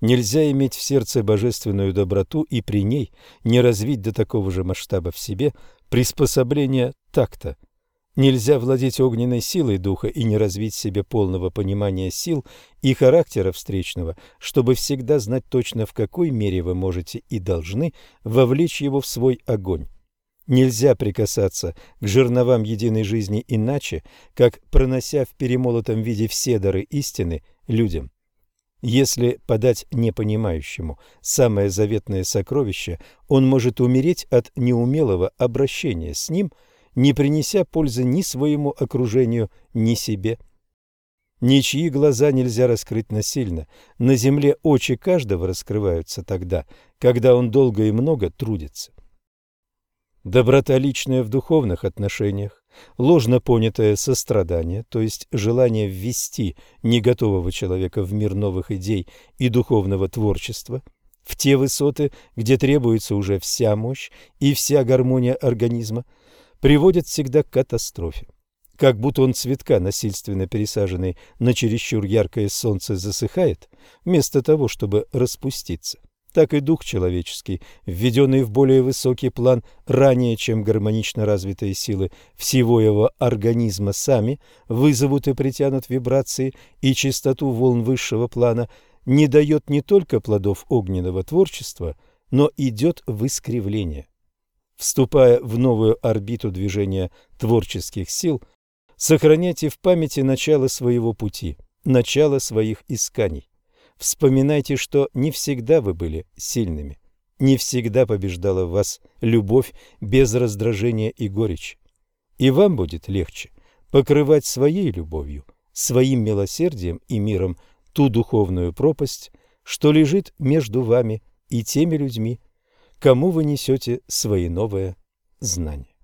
Нельзя иметь в сердце божественную доброту и при ней не развить до такого же масштаба в себе приспособление такта. Нельзя владеть огненной силой духа и не развить в себе полного понимания сил и характера встречного, чтобы всегда знать точно, в какой мере вы можете и должны вовлечь его в свой огонь. Нельзя прикасаться к жерновам единой жизни иначе, как пронося в перемолотом виде все дары истины людям. Если подать непонимающему самое заветное сокровище, он может умереть от неумелого обращения с ним, не принеся пользы ни своему окружению, ни себе. Ничьи глаза нельзя раскрыть насильно. На земле очи каждого раскрываются тогда, когда он долго и много трудится. Доброта личная в духовных отношениях, ложно понятое сострадание, то есть желание ввести неготового человека в мир новых идей и духовного творчества, в те высоты, где требуется уже вся мощь и вся гармония организма, приводит всегда к катастрофе. Как будто он цветка, насильственно пересаженный на чересчур яркое солнце, засыхает, вместо того, чтобы распуститься так и дух человеческий, введенный в более высокий план ранее, чем гармонично развитые силы всего его организма сами вызовут и притянут вибрации и частоту волн высшего плана, не дает не только плодов огненного творчества, но идет в искривление. Вступая в новую орбиту движения творческих сил, сохраняйте в памяти начало своего пути, начало своих исканий. Вспоминайте, что не всегда вы были сильными. Не всегда побеждала в вас любовь без раздражения и горечи. И вам будет легче покрывать своей любовью, своим милосердием и миром ту духовную пропасть, что лежит между вами и теми людьми, кому вы несете свои новые знания.